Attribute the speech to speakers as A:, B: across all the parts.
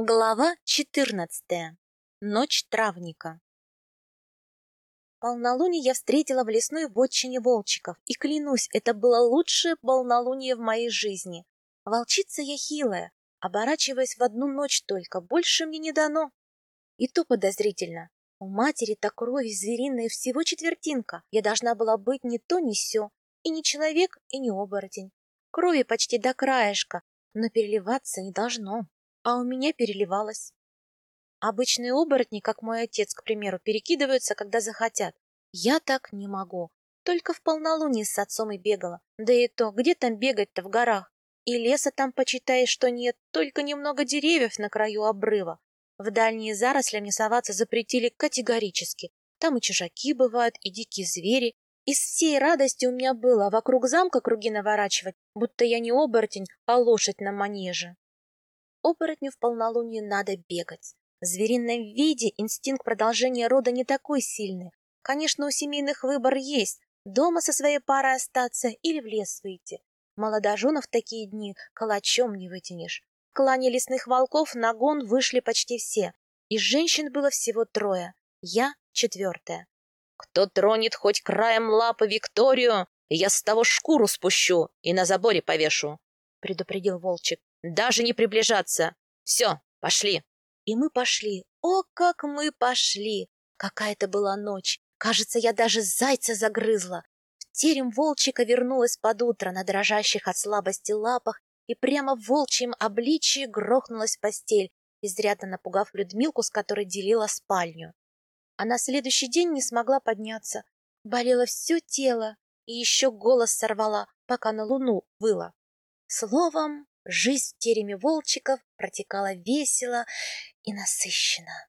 A: Глава 14. Ночь травника. Полнолуние я встретила в лесной вотчине волчиков, и клянусь, это было лучшее полнолуние в моей жизни. Волчица я хилая, оборачиваясь в одну ночь только, больше мне не дано. И то подозрительно. У матери-то крови звериной всего четвертинка. Я должна была быть ни то, ни сё, и не человек, и не оборотень. Крови почти до краешка, но переливаться не должно а у меня переливалось. Обычные оборотни, как мой отец, к примеру, перекидываются, когда захотят. Я так не могу. Только в полнолуние с отцом и бегала. Да и то, где там бегать-то в горах? И леса там, почитай, что нет, только немного деревьев на краю обрыва. В дальние заросли мне соваться запретили категорически. Там и чужаки бывают, и дикие звери. Из всей радости у меня было вокруг замка круги наворачивать, будто я не оборотень, а лошадь на манеже. Оборотню в полнолуние надо бегать. В зверином виде инстинкт продолжения рода не такой сильный. Конечно, у семейных выбор есть. Дома со своей парой остаться или в лес выйти. Молодоженов в такие дни калачом не вытянешь. В клане лесных волков на гон вышли почти все. Из женщин было всего трое. Я четвертая. «Кто тронет хоть краем лапы Викторию, я с того шкуру спущу и на заборе повешу», — предупредил Волчик. Даже не приближаться. Все, пошли. И мы пошли. О, как мы пошли! Какая-то была ночь. Кажется, я даже зайца загрызла. В терем волчика вернулась под утро на дрожащих от слабости лапах и прямо в волчьем обличии грохнулась в постель, изрядно напугав Людмилку, с которой делила спальню. А на следующий день не смогла подняться. Болело все тело и еще голос сорвала, пока на луну выла. Словом, Жизнь в тереме волчиков протекала весело и насыщенно.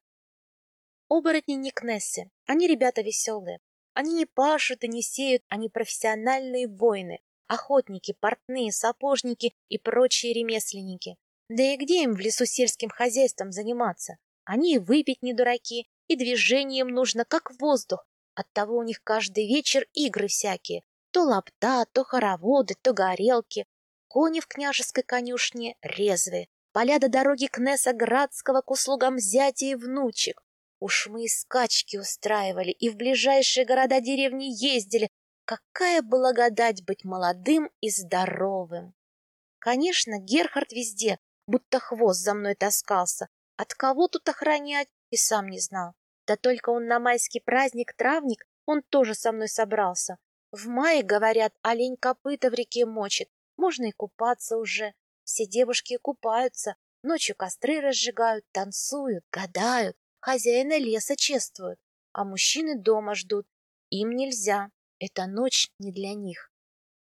A: Оборотни не кнессы, они ребята веселые. Они не пашут и не сеют, они профессиональные воины, охотники, портные, сапожники и прочие ремесленники. Да и где им в лесу сельским хозяйством заниматься? Они и выпить не дураки, и движением нужно, как воздух. Оттого у них каждый вечер игры всякие. То лапта, то хороводы, то горелки, Кони в княжеской конюшне резвые, поля до дороги Кнеса Градского к услугам зятя и внучек. Уж мы и скачки устраивали, и в ближайшие города-деревни ездили. Какая благодать быть молодым и здоровым! Конечно, Герхард везде, будто хвост за мной таскался. От кого тут охранять, и сам не знал. Да только он на майский праздник травник, он тоже со мной собрался. В мае, говорят, олень копыта в реке мочит, можно и купаться уже. Все девушки купаются, ночью костры разжигают, танцуют, гадают, хозяина леса чествуют, а мужчины дома ждут. Им нельзя, эта ночь не для них.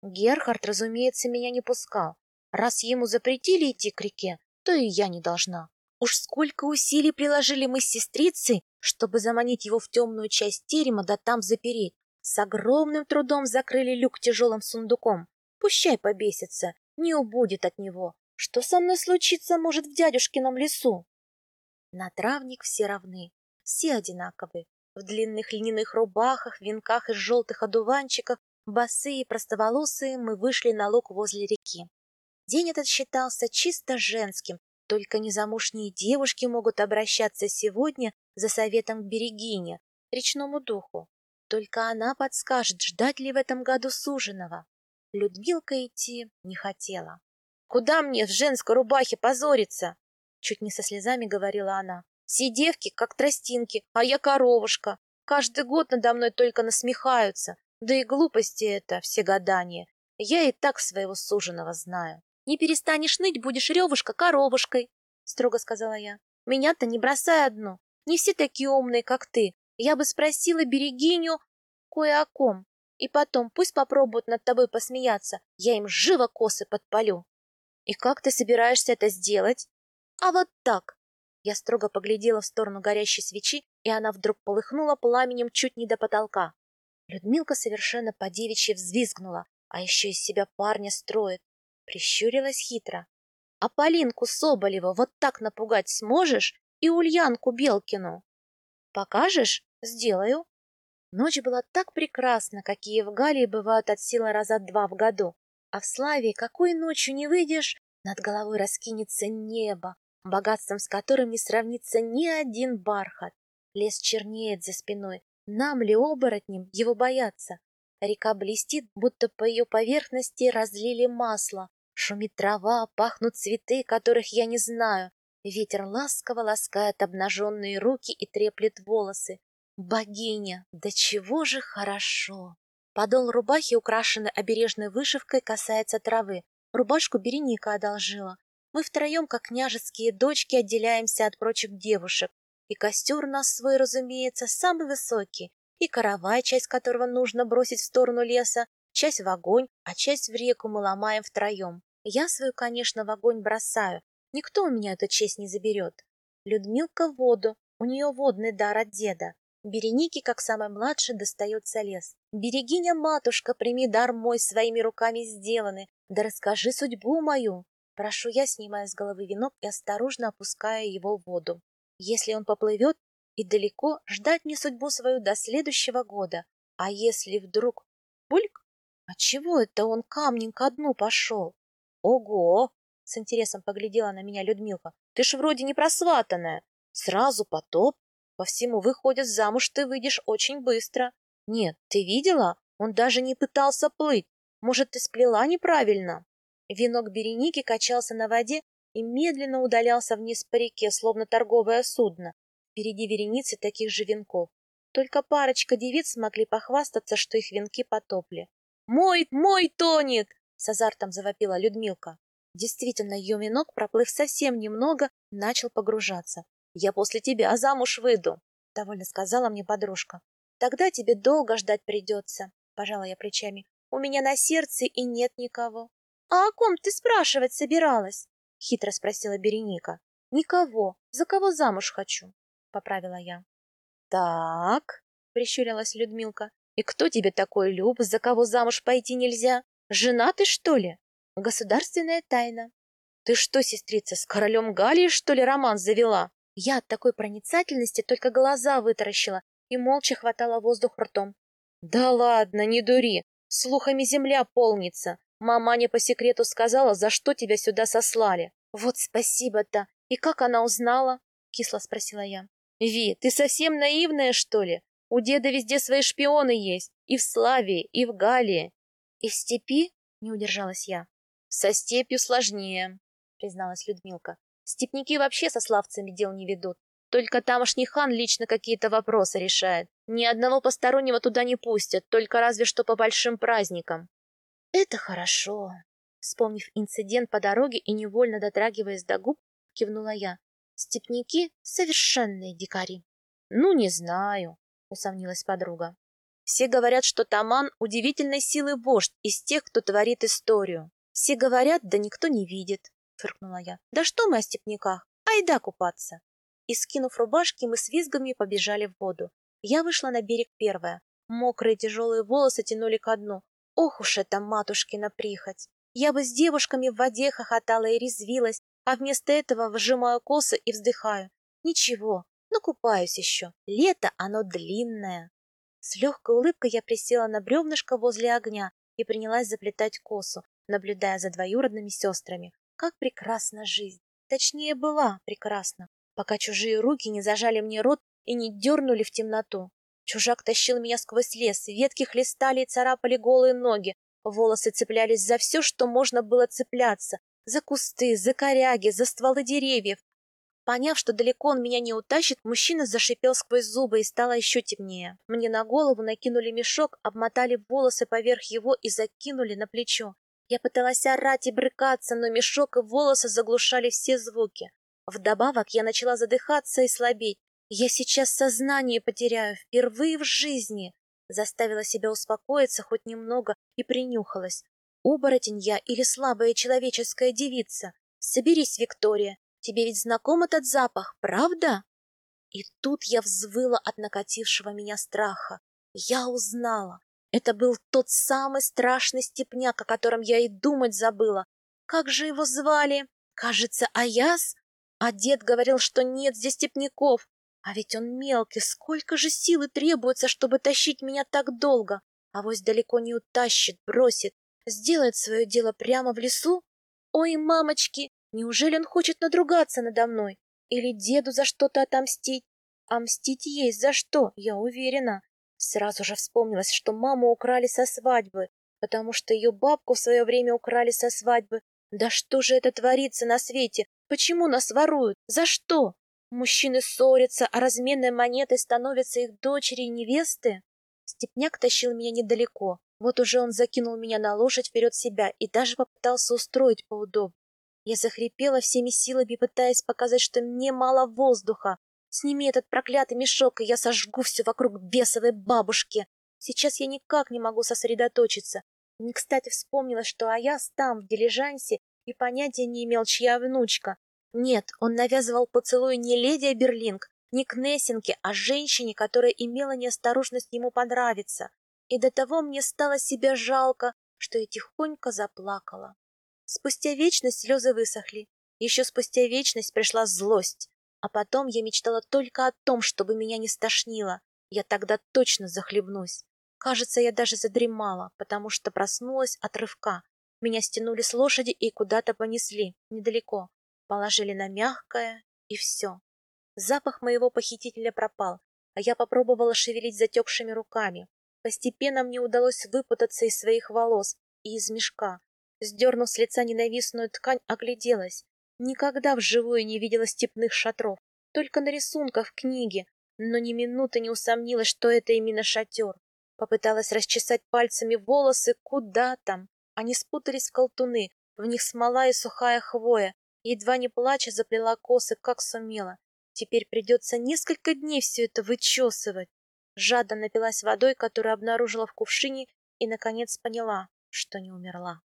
A: Герхард, разумеется, меня не пускал. Раз ему запретили идти к реке, то и я не должна. Уж сколько усилий приложили мы с сестрицей, чтобы заманить его в темную часть терема да там запереть. С огромным трудом закрыли люк тяжелым сундуком. Пущай побесится, не убудет от него. Что со мной случится, может, в дядюшкином лесу? На травник все равны, все одинаковые. В длинных льняных рубахах, венках из желтых одуванчиков, босые и простоволосые мы вышли на луг возле реки. День этот считался чисто женским, только незамужние девушки могут обращаться сегодня за советом к берегине, речному духу. Только она подскажет, ждать ли в этом году суженого. Людмилка идти не хотела. «Куда мне в женской рубахе позориться?» Чуть не со слезами говорила она. «Все девки, как тростинки, а я коровушка. Каждый год надо мной только насмехаются. Да и глупости это, все гадания. Я и так своего суженого знаю». «Не перестанешь ныть, будешь ревушка коровушкой», — строго сказала я. «Меня-то не бросай одну. Не все такие умные, как ты. Я бы спросила берегиню кое о ком. И потом пусть попробуют над тобой посмеяться, я им живо косы подпалю. И как ты собираешься это сделать? А вот так. Я строго поглядела в сторону горящей свечи, и она вдруг полыхнула пламенем чуть не до потолка. Людмилка совершенно по-девичьи взвизгнула, а еще из себя парня строит. Прищурилась хитро. А Полинку Соболеву вот так напугать сможешь? И Ульянку Белкину? Покажешь? Сделаю. Ночь была так прекрасна, какие в Галии бывают от силы раза два в году. А в Славии какой ночью не выйдешь, над головой раскинется небо, богатством с которым не сравнится ни один бархат. Лес чернеет за спиной. Нам ли оборотням его бояться? Река блестит, будто по ее поверхности разлили масло. Шумит трава, пахнут цветы, которых я не знаю. Ветер ласково ласкает обнаженные руки и треплет волосы. Богиня, да чего же хорошо! Подол рубахи, украшенный обережной вышивкой, касается травы. Рубашку Береника одолжила. Мы втроем, как княжеские дочки, отделяемся от прочих девушек. И костер у нас свой, разумеется, самый высокий. И каравай, часть которого нужно бросить в сторону леса, часть в огонь, а часть в реку мы ломаем втроем. Я свою, конечно, в огонь бросаю. Никто у меня эту честь не заберет. Людмилка в воду, у нее водный дар от деда. Береники, как самый младший, достается лес. Берегиня, матушка, прими дар мой своими руками сделанный, да расскажи судьбу мою. Прошу я, снимая с головы венок и осторожно опуская его в воду. Если он поплывет и далеко, ждать мне судьбу свою до следующего года. А если вдруг... Бульк? А чего это он камнем ко дну пошел? Ого! С интересом поглядела на меня Людмилка. Ты ж вроде не просватанная. Сразу потоп. По всему выходит, замуж ты выйдешь очень быстро. Нет, ты видела? Он даже не пытался плыть. Может, ты сплела неправильно? Венок Береники качался на воде и медленно удалялся вниз по реке, словно торговое судно. Впереди вереницы таких же венков. Только парочка девиц смогли похвастаться, что их венки потопли. «Мой, мой тонет!» — с азартом завопила Людмилка. Действительно, ее венок, проплыв совсем немного, начал погружаться. «Я после тебя замуж выйду», — довольно сказала мне подружка. «Тогда тебе долго ждать придется», — пожала я плечами. «У меня на сердце и нет никого». «А о ком ты спрашивать собиралась?» — хитро спросила Береника. «Никого. За кого замуж хочу?» — поправила я. «Так», — прищурилась Людмилка. «И кто тебе такой, Люб, за кого замуж пойти нельзя? Жена ты, что ли?» Государственная тайна. Ты что, сестрица, с королем Галии, что ли, роман завела? Я от такой проницательности только глаза вытаращила и молча хватала воздух ртом. Да ладно, не дури. Слухами земля полнится. Маманя по секрету сказала, за что тебя сюда сослали. Вот спасибо-то. И как она узнала? Кисло спросила я. Ви, ты совсем наивная, что ли? У деда везде свои шпионы есть. И в Славии, и в Галии. И в степи? Не удержалась я. Со степью сложнее, призналась Людмилка. Степники вообще со славцами дел не ведут. Только тамошний хан лично какие-то вопросы решает. Ни одного постороннего туда не пустят, только разве что по большим праздникам. Это хорошо. Вспомнив инцидент по дороге и невольно дотрагиваясь до губ, кивнула я. Степники — совершенные дикари. Ну, не знаю, усомнилась подруга. Все говорят, что Таман — удивительной силы вождь из тех, кто творит историю. Все говорят, да никто не видит, фыркнула я. Да что мы о степняках? Айда купаться. И, скинув рубашки, мы с визгами побежали в воду. Я вышла на берег первая. Мокрые тяжелые волосы тянули ко дну. Ох уж это матушкина прихоть! Я бы с девушками в воде хохотала и резвилась, а вместо этого выжимаю косы и вздыхаю. Ничего, накупаюсь еще. Лето, оно длинное. С легкой улыбкой я присела на бревнышко возле огня и принялась заплетать косу, наблюдая за двоюродными сестрами. Как прекрасна жизнь! Точнее, была прекрасна, пока чужие руки не зажали мне рот и не дернули в темноту. Чужак тащил меня сквозь лес, ветки хлестали и царапали голые ноги, волосы цеплялись за все, что можно было цепляться, за кусты, за коряги, за стволы деревьев. Поняв, что далеко он меня не утащит, мужчина зашипел сквозь зубы и стало еще темнее. Мне на голову накинули мешок, обмотали волосы поверх его и закинули на плечо. Я пыталась орать и брыкаться, но мешок и волосы заглушали все звуки. Вдобавок я начала задыхаться и слабеть. Я сейчас сознание потеряю впервые в жизни. Заставила себя успокоиться хоть немного и принюхалась. Оборотень я или слабая человеческая девица? Соберись, Виктория, тебе ведь знаком этот запах, правда? И тут я взвыла от накатившего меня страха. Я узнала. Это был тот самый страшный степняк, о котором я и думать забыла. Как же его звали? Кажется, Аяс? А дед говорил, что нет здесь степняков. А ведь он мелкий, сколько же силы требуется, чтобы тащить меня так долго? А вось далеко не утащит, бросит, сделает свое дело прямо в лесу? Ой, мамочки, Неужели он хочет надругаться надо мной? Или деду за что-то отомстить? А мстить есть за что, я уверена. Сразу же вспомнилось, что маму украли со свадьбы, потому что ее бабку в свое время украли со свадьбы. Да что же это творится на свете? Почему нас воруют? За что? Мужчины ссорятся, а разменной монетой становятся их дочери и невесты? Степняк тащил меня недалеко. Вот уже он закинул меня на лошадь вперед себя и даже попытался устроить поудобнее. Я захрипела всеми силами, пытаясь показать, что мне мало воздуха. Сними этот проклятый мешок, и я сожгу все вокруг бесовой бабушки. Сейчас я никак не могу сосредоточиться. Не кстати вспомнила, что Аяс там, в дилижансе, и понятия не имел, чья внучка. Нет, он навязывал поцелуй не леди Берлинг, не к Нессинге, а женщине, которая имела неосторожность ему понравиться. И до того мне стало себя жалко, что я тихонько заплакала. Спустя вечность слезы высохли. Еще спустя вечность пришла злость. А потом я мечтала только о том, чтобы меня не стошнило. Я тогда точно захлебнусь. Кажется, я даже задремала, потому что проснулась от рывка. Меня стянули с лошади и куда-то понесли, недалеко. Положили на мягкое, и все. Запах моего похитителя пропал, а я попробовала шевелить затекшими руками. Постепенно мне удалось выпутаться из своих волос и из мешка. Сдернув с лица ненавистную ткань, огляделась. Никогда вживую не видела степных шатров, только на рисунках в книге, но ни минуты не усомнилась, что это именно шатер. Попыталась расчесать пальцами волосы, куда там. Они спутались в колтуны, в них смола и сухая хвоя. Едва не плача заплела косы, как сумела. Теперь придется несколько дней все это вычесывать. Жадно напилась водой, которую обнаружила в кувшине, и, наконец, поняла, что не умерла.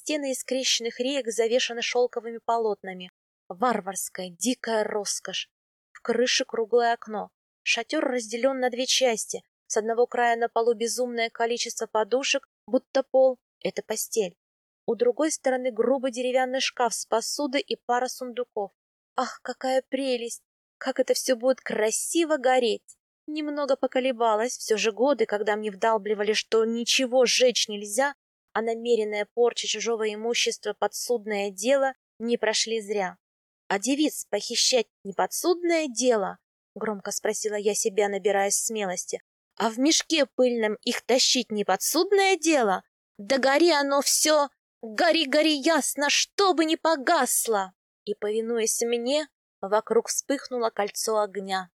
A: Стены из крещенных реек завешаны шелковыми полотнами. Варварская, дикая роскошь. В крыше круглое окно. Шатер разделен на две части. С одного края на полу безумное количество подушек, будто пол — это постель. У другой стороны грубый деревянный шкаф с посудой и пара сундуков. Ах, какая прелесть! Как это все будет красиво гореть! Немного поколебалась, все же годы, когда мне вдалбливали, что ничего сжечь нельзя, а намеренная порча чужого имущества подсудное дело не прошли зря. А девиц похищать не подсудное дело? Громко спросила я себя, набираясь смелости. А в мешке пыльном их тащить не подсудное дело? Да гори оно все! Гори, гори ясно, чтобы не погасло! и, повинуясь мне, вокруг вспыхнуло кольцо огня.